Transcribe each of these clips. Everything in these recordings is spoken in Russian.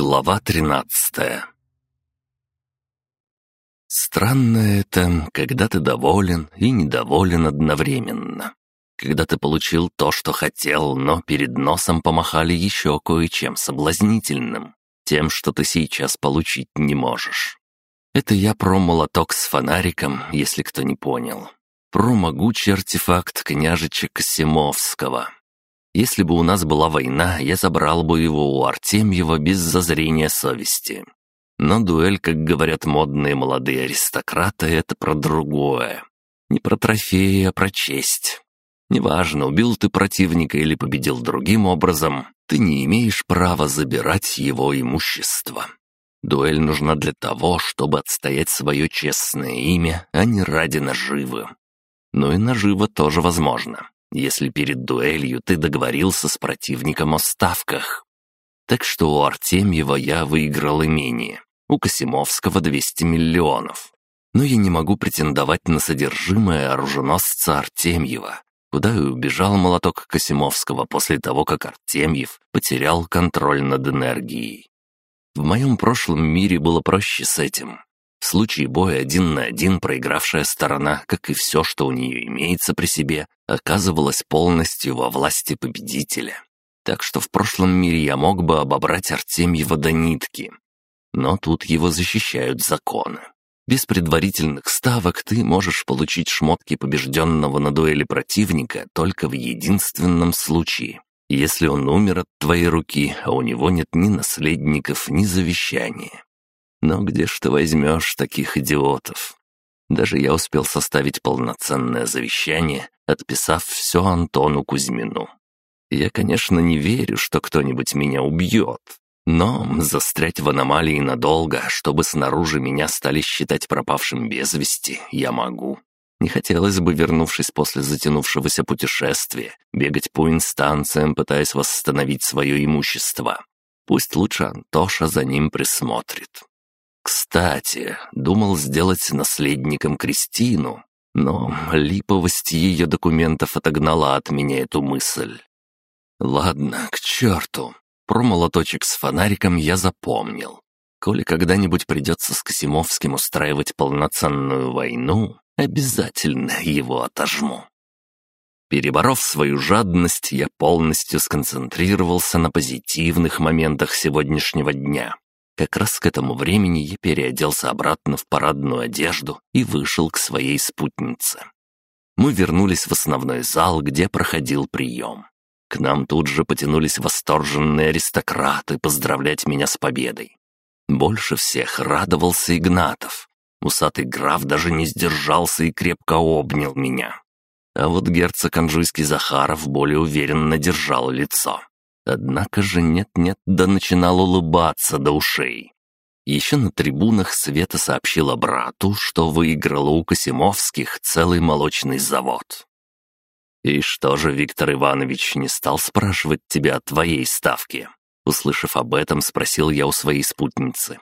Глава тринадцатая Странно это, когда ты доволен и недоволен одновременно. Когда ты получил то, что хотел, но перед носом помахали еще кое-чем соблазнительным, тем, что ты сейчас получить не можешь. Это я про молоток с фонариком, если кто не понял. Про могучий артефакт княжича Косимовского. Если бы у нас была война, я забрал бы его у Артемьева без зазрения совести. Но дуэль, как говорят модные молодые аристократы, это про другое. Не про трофеи, а про честь. Неважно, убил ты противника или победил другим образом, ты не имеешь права забирать его имущество. Дуэль нужна для того, чтобы отстоять свое честное имя, а не ради наживы. Но и нажива тоже возможно если перед дуэлью ты договорился с противником о ставках. Так что у Артемьева я выиграл имение, у Косимовского 200 миллионов. Но я не могу претендовать на содержимое оруженосца Артемьева, куда и убежал молоток Косимовского после того, как Артемьев потерял контроль над энергией. В моем прошлом мире было проще с этим. В случае боя один на один проигравшая сторона, как и все, что у нее имеется при себе, оказывалась полностью во власти победителя. Так что в прошлом мире я мог бы обобрать Артемьева до нитки. Но тут его защищают законы. Без предварительных ставок ты можешь получить шмотки побежденного на дуэли противника только в единственном случае. Если он умер от твоей руки, а у него нет ни наследников, ни завещания. Но где ж ты возьмешь таких идиотов? Даже я успел составить полноценное завещание, отписав все Антону Кузьмину. Я, конечно, не верю, что кто-нибудь меня убьет, но застрять в аномалии надолго, чтобы снаружи меня стали считать пропавшим без вести, я могу. Не хотелось бы, вернувшись после затянувшегося путешествия, бегать по инстанциям, пытаясь восстановить свое имущество. Пусть лучше Антоша за ним присмотрит. Кстати, думал сделать наследником Кристину, но липовость ее документов отогнала от меня эту мысль. Ладно, к черту. Про молоточек с фонариком я запомнил. Коли когда-нибудь придется с Косимовским устраивать полноценную войну, обязательно его отожму. Переборов свою жадность, я полностью сконцентрировался на позитивных моментах сегодняшнего дня. Как раз к этому времени я переоделся обратно в парадную одежду и вышел к своей спутнице. Мы вернулись в основной зал, где проходил прием. К нам тут же потянулись восторженные аристократы поздравлять меня с победой. Больше всех радовался Игнатов. Усатый граф даже не сдержался и крепко обнял меня. А вот герцог Анжуйский Захаров более уверенно держал лицо. Однако же нет-нет, да начинал улыбаться до ушей. Еще на трибунах Света сообщила брату, что выиграла у Косимовских целый молочный завод. «И что же Виктор Иванович не стал спрашивать тебя о твоей ставке?» Услышав об этом, спросил я у своей спутницы.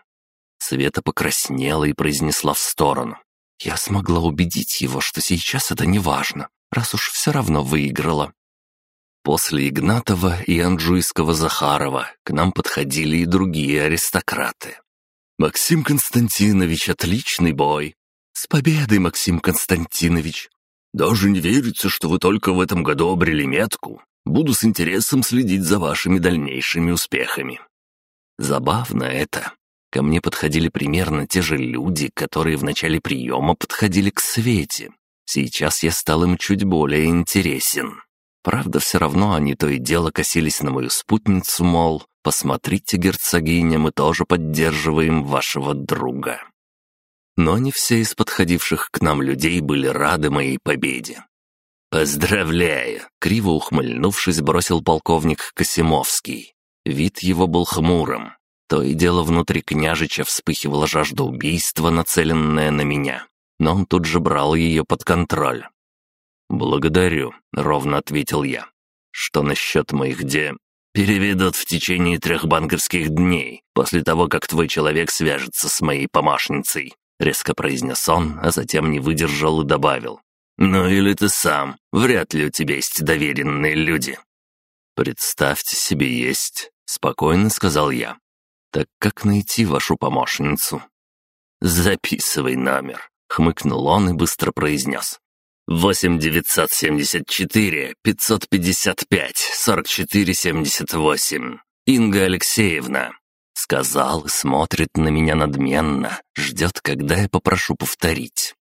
Света покраснела и произнесла в сторону. «Я смогла убедить его, что сейчас это не важно, раз уж все равно выиграла. После Игнатова и Анжуйского Захарова к нам подходили и другие аристократы. «Максим Константинович, отличный бой!» «С победой, Максим Константинович!» «Даже не верится, что вы только в этом году обрели метку. Буду с интересом следить за вашими дальнейшими успехами». Забавно это. Ко мне подходили примерно те же люди, которые в начале приема подходили к Свете. Сейчас я стал им чуть более интересен. Правда, все равно они то и дело косились на мою спутницу, мол, посмотрите, герцогиня, мы тоже поддерживаем вашего друга. Но не все из подходивших к нам людей были рады моей победе. «Поздравляю!» — криво ухмыльнувшись, бросил полковник Косимовский. Вид его был хмурым. То и дело внутри княжича вспыхивала жажда убийства, нацеленная на меня. Но он тут же брал ее под контроль. «Благодарю», — ровно ответил я. «Что насчет моих де...» «Переведут в течение трех банковских дней, после того, как твой человек свяжется с моей помощницей», — резко произнес он, а затем не выдержал и добавил. «Ну или ты сам. Вряд ли у тебя есть доверенные люди». «Представьте себе, есть», — спокойно сказал я. Так как найти вашу помощницу?» «Записывай номер», — хмыкнул он и быстро произнес. «Восемь девятьсот семьдесят четыре, пятьсот пятьдесят пять, сорок четыре семьдесят восемь. Инга Алексеевна». Сказал и смотрит на меня надменно, ждет, когда я попрошу повторить.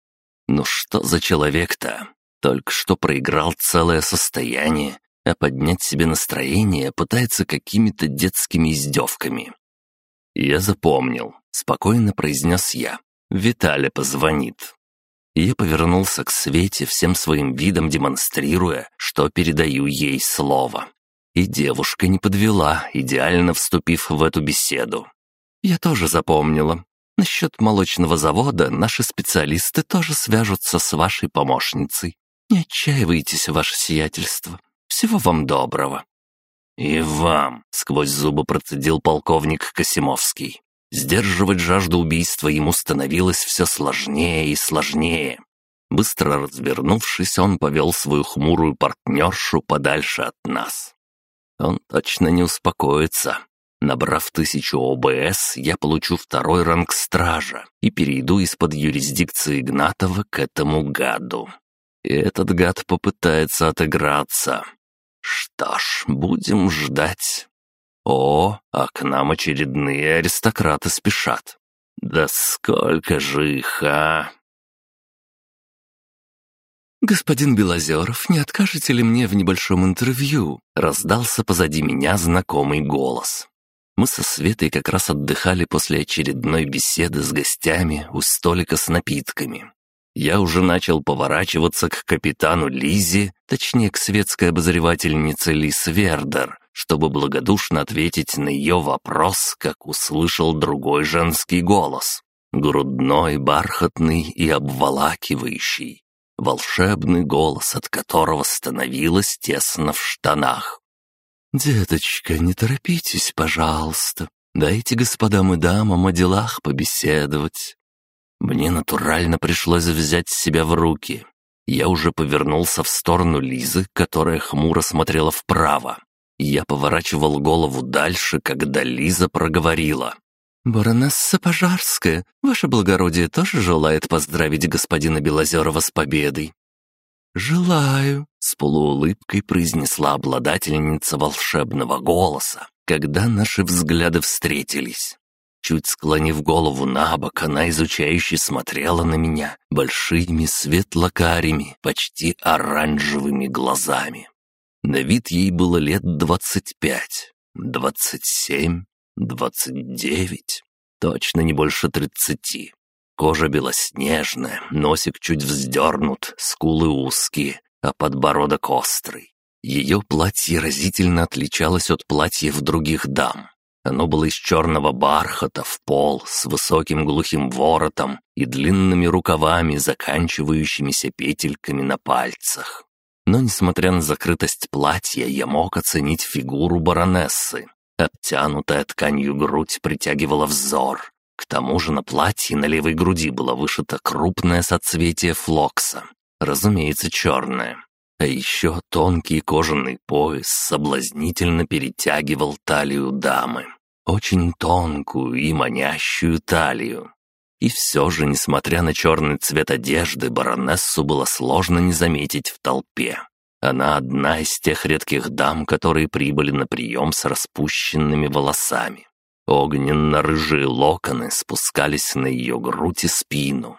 Ну что за человек-то? Только что проиграл целое состояние, а поднять себе настроение пытается какими-то детскими издевками. «Я запомнил», — спокойно произнес я. «Виталя позвонит». Я повернулся к Свете, всем своим видом демонстрируя, что передаю ей слово. И девушка не подвела, идеально вступив в эту беседу. Я тоже запомнила. Насчет молочного завода наши специалисты тоже свяжутся с вашей помощницей. Не отчаивайтесь, ваше сиятельство. Всего вам доброго». «И вам», — сквозь зубы процедил полковник Косимовский. Сдерживать жажду убийства ему становилось все сложнее и сложнее. Быстро развернувшись, он повел свою хмурую партнершу подальше от нас. Он точно не успокоится. Набрав тысячу ОБС, я получу второй ранг стража и перейду из-под юрисдикции Игнатова к этому гаду. И этот гад попытается отыграться. Что ж, будем ждать. О, а к нам очередные аристократы спешат. Да сколько же их, а! «Господин Белозеров, не откажете ли мне в небольшом интервью?» Раздался позади меня знакомый голос. Мы со Светой как раз отдыхали после очередной беседы с гостями у столика с напитками. Я уже начал поворачиваться к капитану Лизе, точнее, к светской обозревательнице Лис Вердер, чтобы благодушно ответить на ее вопрос, как услышал другой женский голос. Грудной, бархатный и обволакивающий волшебный голос, от которого становилось тесно в штанах. «Деточка, не торопитесь, пожалуйста. Дайте господам и дамам о делах побеседовать». Мне натурально пришлось взять себя в руки. Я уже повернулся в сторону Лизы, которая хмуро смотрела вправо. Я поворачивал голову дальше, когда Лиза проговорила. «Баронесса Пожарская, ваше благородие тоже желает поздравить господина Белозерова с победой?» «Желаю», — с полуулыбкой произнесла обладательница волшебного голоса, когда наши взгляды встретились. Чуть склонив голову на бок, она изучающе смотрела на меня большими светло-карими, почти оранжевыми глазами. На вид ей было лет двадцать пять, двадцать семь, Двадцать девять. Точно не больше тридцати. Кожа белоснежная, носик чуть вздернут, скулы узкие, а подбородок острый. Ее платье разительно отличалось от платьев других дам. Оно было из черного бархата в пол, с высоким глухим воротом и длинными рукавами, заканчивающимися петельками на пальцах. Но, несмотря на закрытость платья, я мог оценить фигуру баронессы. Обтянутая тканью грудь притягивала взор. К тому же на платье на левой груди было вышито крупное соцветие флокса. Разумеется, черное. А еще тонкий кожаный пояс соблазнительно перетягивал талию дамы. Очень тонкую и манящую талию. И все же, несмотря на черный цвет одежды, баронессу было сложно не заметить в толпе. Она одна из тех редких дам, которые прибыли на прием с распущенными волосами. Огненно-рыжие локоны спускались на ее грудь и спину.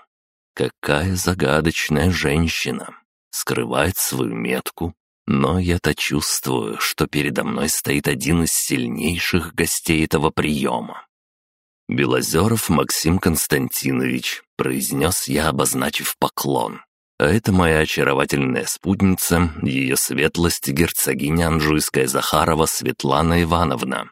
Какая загадочная женщина! Скрывает свою метку, но я-то чувствую, что передо мной стоит один из сильнейших гостей этого приема. «Белозеров Максим Константинович», — произнес я, обозначив поклон. А это моя очаровательная спутница, ее светлость герцогиня Анжуйская Захарова Светлана Ивановна.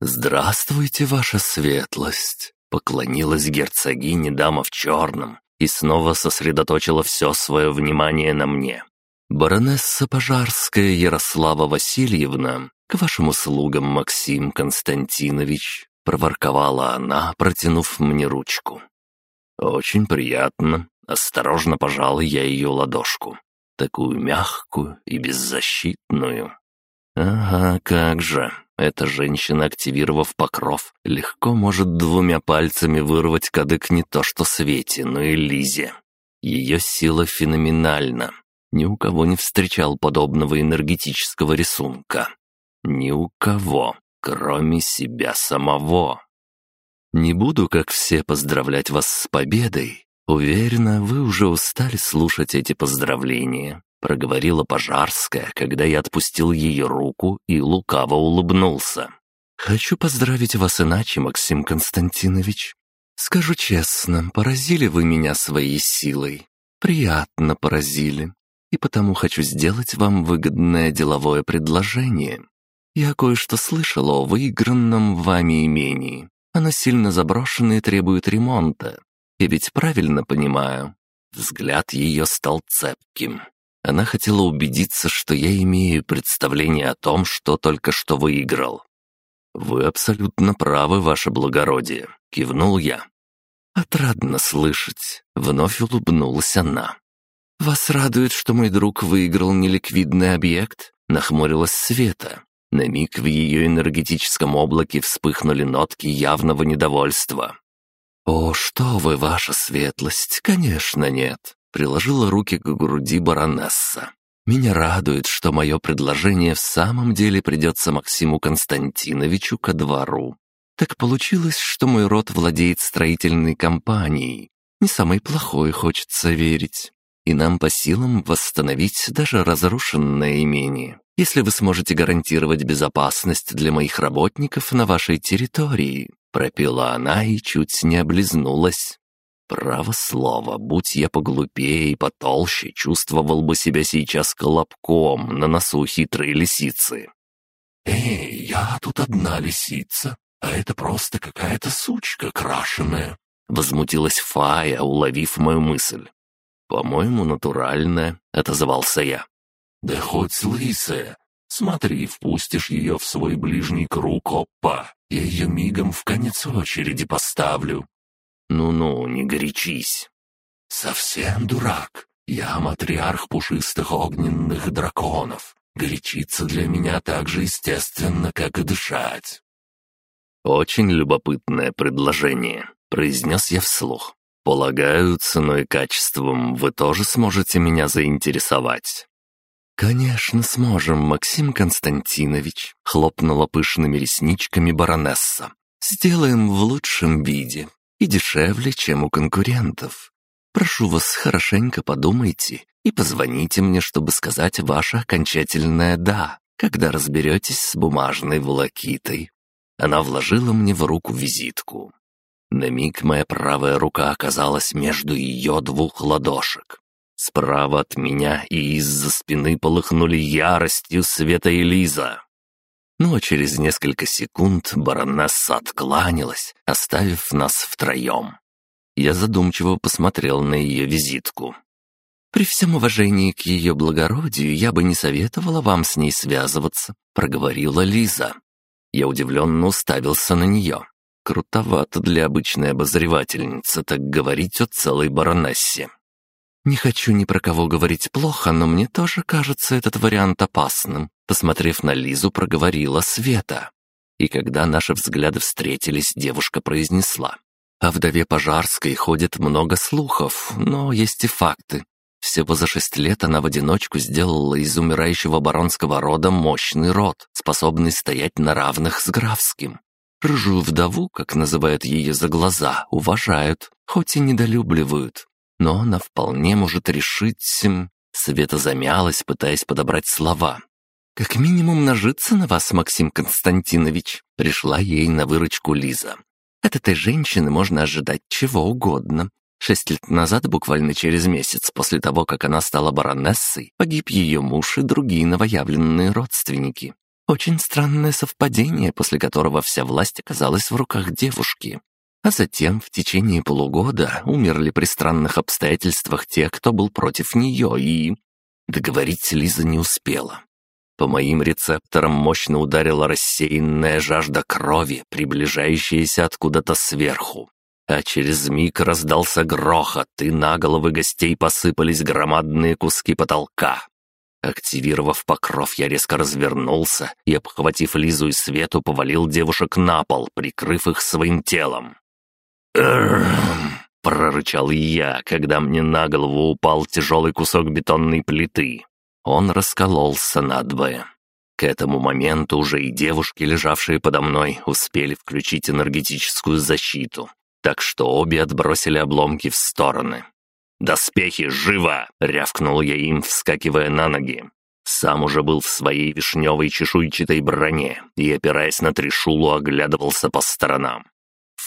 «Здравствуйте, ваша светлость!» — поклонилась герцогине дама в черном и снова сосредоточила все свое внимание на мне. «Баронесса Пожарская Ярослава Васильевна, к вашим услугам, Максим Константинович», — проворковала она, протянув мне ручку. «Очень приятно», Осторожно пожал я ее ладошку. Такую мягкую и беззащитную. Ага, как же. эта женщина, активировав покров, легко может двумя пальцами вырвать кадык не то что Свете, но и Лизе. Ее сила феноменальна. Ни у кого не встречал подобного энергетического рисунка. Ни у кого, кроме себя самого. Не буду, как все, поздравлять вас с победой. Уверена, вы уже устали слушать эти поздравления. Проговорила Пожарская, когда я отпустил ее руку и лукаво улыбнулся. «Хочу поздравить вас иначе, Максим Константинович. Скажу честно, поразили вы меня своей силой. Приятно поразили. И потому хочу сделать вам выгодное деловое предложение. Я кое-что слышал о выигранном вами имении. Оно сильно заброшено и требует ремонта. Я ведь правильно понимаю?» Взгляд ее стал цепким. Она хотела убедиться, что я имею представление о том, что только что выиграл. «Вы абсолютно правы, ваше благородие», — кивнул я. «Отрадно слышать», — вновь улыбнулась она. «Вас радует, что мой друг выиграл неликвидный объект?» — нахмурилась Света. На миг в ее энергетическом облаке вспыхнули нотки явного недовольства. «О, что вы, ваша светлость, конечно нет приложила руки к груди баронесса. «Меня радует, что мое предложение в самом деле придется Максиму Константиновичу ко двору. Так получилось, что мой род владеет строительной компанией. Не самой плохой, хочется верить. И нам по силам восстановить даже разрушенное имение, если вы сможете гарантировать безопасность для моих работников на вашей территории», пропела она и чуть не облизнулась. Право слово, будь я поглупее и потолще, чувствовал бы себя сейчас колобком на носу хитрой лисицы. «Эй, я тут одна лисица, а это просто какая-то сучка крашеная», — возмутилась Фая, уловив мою мысль. «По-моему, натуральная», — отозвался я. «Да хоть лысая. Смотри, впустишь ее в свой ближний круг, опа, я ее мигом в конец очереди поставлю», «Ну-ну, не горячись». «Совсем дурак. Я матриарх пушистых огненных драконов. Горячиться для меня так же естественно, как и дышать». «Очень любопытное предложение», — произнес я вслух. «Полагаю, ценой и качеством вы тоже сможете меня заинтересовать». «Конечно сможем, Максим Константинович», — хлопнула пышными ресничками баронесса. «Сделаем в лучшем виде и дешевле, чем у конкурентов. Прошу вас, хорошенько подумайте и позвоните мне, чтобы сказать ваше окончательное «да», когда разберетесь с бумажной волокитой». Она вложила мне в руку визитку. На миг моя правая рука оказалась между ее двух ладошек. Справа от меня и из-за спины полыхнули яростью Света и Лиза. Ну а через несколько секунд баронесса откланялась, оставив нас втроем. Я задумчиво посмотрел на ее визитку. «При всем уважении к ее благородию я бы не советовала вам с ней связываться», — проговорила Лиза. Я удивленно уставился на нее. Крутовато для обычной обозревательницы так говорить о целой баронессе. «Не хочу ни про кого говорить плохо, но мне тоже кажется этот вариант опасным», посмотрев на Лизу, проговорила Света. И когда наши взгляды встретились, девушка произнесла. «О вдове Пожарской ходит много слухов, но есть и факты. Всего за шесть лет она в одиночку сделала из умирающего баронского рода мощный род, способный стоять на равных с графским. Рыжую вдову, как называют ее за глаза, уважают, хоть и недолюбливают но она вполне может решить...» Света замялась, пытаясь подобрать слова. «Как минимум нажиться на вас, Максим Константинович», пришла ей на выручку Лиза. «От этой женщины можно ожидать чего угодно. Шесть лет назад, буквально через месяц после того, как она стала баронессой, погиб ее муж и другие новоявленные родственники. Очень странное совпадение, после которого вся власть оказалась в руках девушки. А затем в течение полугода умерли при странных обстоятельствах те, кто был против нее, и... Договорить Лиза не успела. По моим рецепторам мощно ударила рассеянная жажда крови, приближающаяся откуда-то сверху. А через миг раздался грохот, и на головы гостей посыпались громадные куски потолка. Активировав покров, я резко развернулся и, обхватив Лизу и Свету, повалил девушек на пол, прикрыв их своим телом. Прорычал я, когда мне на голову упал тяжелый кусок бетонной плиты. Он раскололся надвое. К этому моменту уже и девушки, лежавшие подо мной, успели включить энергетическую защиту, так что обе отбросили обломки в стороны. «Доспехи, живо!» — рявкнул я им, вскакивая на ноги. Сам уже был в своей вишневой чешуйчатой броне и, опираясь на трешулу, оглядывался по сторонам.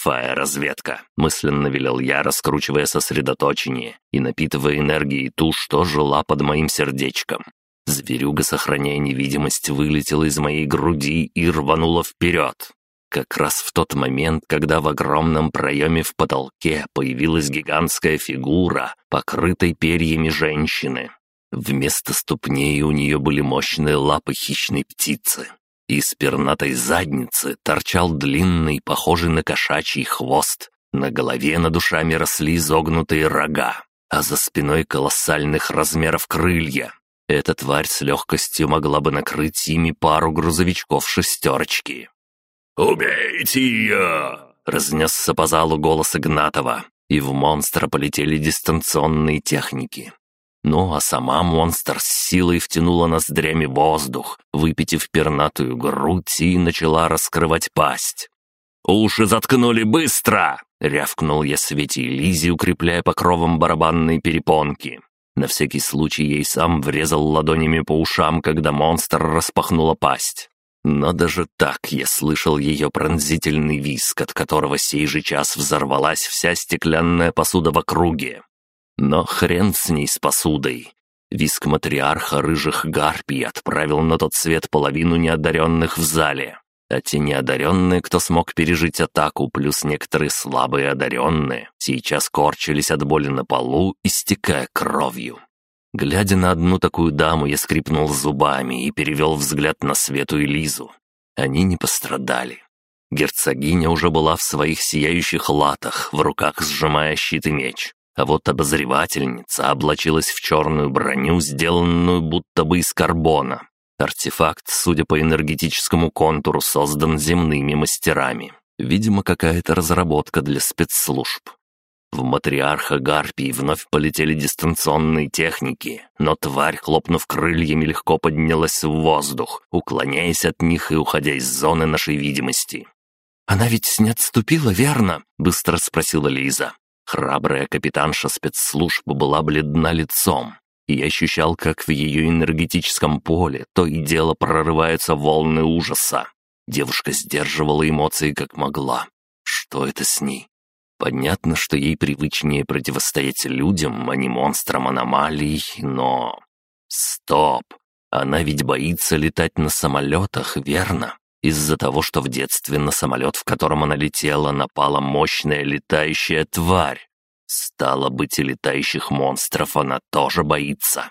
«Фаер-разведка», — мысленно велел я, раскручивая сосредоточение и напитывая энергией ту, что жила под моим сердечком. Зверюга, сохраняя невидимость, вылетела из моей груди и рванула вперед. Как раз в тот момент, когда в огромном проеме в потолке появилась гигантская фигура, покрытой перьями женщины. Вместо ступней у нее были мощные лапы хищной птицы. Из пернатой задницы торчал длинный, похожий на кошачий хвост. На голове над ушами росли изогнутые рога, а за спиной колоссальных размеров крылья. Эта тварь с легкостью могла бы накрыть ими пару грузовичков шестерочки. «Убейте ее!» — разнесся по залу голос Игнатова, и в монстра полетели дистанционные техники. Ну а сама монстр с силой втянула ноздрями воздух, выпитив пернатую грудь и начала раскрывать пасть. «Уши заткнули быстро!» — рявкнул я Свете и Лизе, укрепляя покровом барабанные перепонки. На всякий случай ей сам врезал ладонями по ушам, когда монстр распахнула пасть. Но даже так я слышал ее пронзительный виск, от которого сей же час взорвалась вся стеклянная посуда в округе. Но хрен с ней с посудой. Виск матриарха рыжих гарпий отправил на тот свет половину неодаренных в зале. А те неодаренные, кто смог пережить атаку, плюс некоторые слабые одаренные, сейчас корчились от боли на полу, истекая кровью. Глядя на одну такую даму, я скрипнул зубами и перевел взгляд на Свету и Лизу. Они не пострадали. Герцогиня уже была в своих сияющих латах, в руках сжимая щит и меч. А вот обозревательница облачилась в черную броню, сделанную будто бы из карбона. Артефакт, судя по энергетическому контуру, создан земными мастерами. Видимо, какая-то разработка для спецслужб. В матриарха Гарпии вновь полетели дистанционные техники, но тварь, хлопнув крыльями, легко поднялась в воздух, уклоняясь от них и уходя из зоны нашей видимости. «Она ведь не отступила, верно?» — быстро спросила Лиза. Храбрая капитанша спецслужб была бледна лицом, и я ощущал, как в ее энергетическом поле то и дело прорываются волны ужаса. Девушка сдерживала эмоции как могла. Что это с ней? Понятно, что ей привычнее противостоять людям, а не монстрам аномалий, но... Стоп! Она ведь боится летать на самолетах, верно? Из-за того, что в детстве на самолет, в котором она летела, напала мощная летающая тварь. Стало быть, и летающих монстров она тоже боится.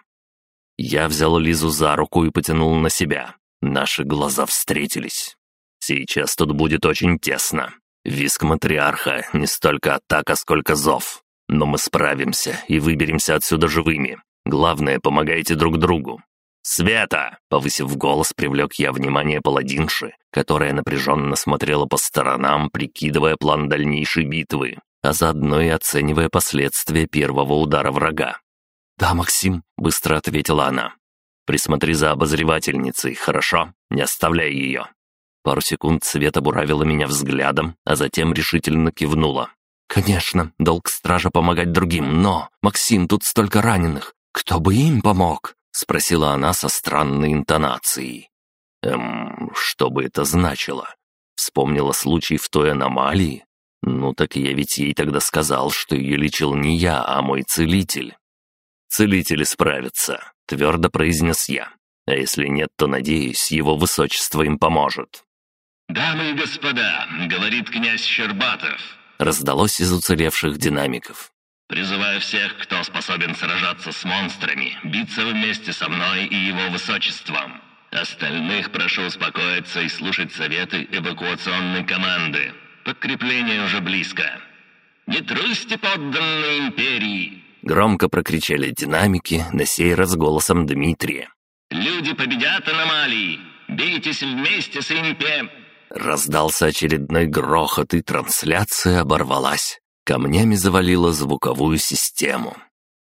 Я взял Лизу за руку и потянул на себя. Наши глаза встретились. Сейчас тут будет очень тесно. Виск матриарха — не столько атака, сколько зов. Но мы справимся и выберемся отсюда живыми. Главное, помогайте друг другу. «Света!» — повысив голос, привлек я внимание паладинши, которая напряженно смотрела по сторонам, прикидывая план дальнейшей битвы, а заодно и оценивая последствия первого удара врага. «Да, Максим», — быстро ответила она. «Присмотри за обозревательницей, хорошо? Не оставляй ее. Пару секунд Света буравила меня взглядом, а затем решительно кивнула. «Конечно, долг стража помогать другим, но, Максим, тут столько раненых. Кто бы им помог?» — спросила она со странной интонацией. «Эм, что бы это значило?» Вспомнила случай в той аномалии. Ну так я ведь ей тогда сказал, что ее лечил не я, а мой целитель. «Целители справятся», — твердо произнес я. «А если нет, то, надеюсь, его высочество им поможет». «Дамы и господа», — говорит князь Щербатов. Раздалось из уцелевших динамиков. «Призываю всех, кто способен сражаться с монстрами, биться вместе со мной и его высочеством. Остальных прошу успокоиться и слушать советы эвакуационной команды. Подкрепление уже близко. Не трусьте подданные империи!» Громко прокричали динамики, на сей раз голосом Дмитрия. Люди победят аномалии! Бийтесь вместе с Импе!» Раздался очередной грохот, и трансляция оборвалась. Камнями завалила звуковую систему.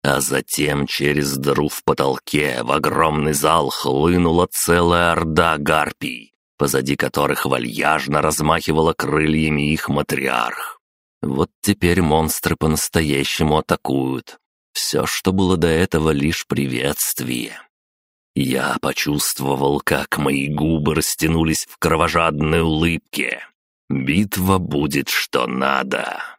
А затем через дыру в потолке в огромный зал хлынула целая орда гарпий, позади которых вальяжно размахивала крыльями их матриарх. Вот теперь монстры по-настоящему атакуют. Все, что было до этого, лишь приветствие. Я почувствовал, как мои губы растянулись в кровожадной улыбке. Битва будет что надо.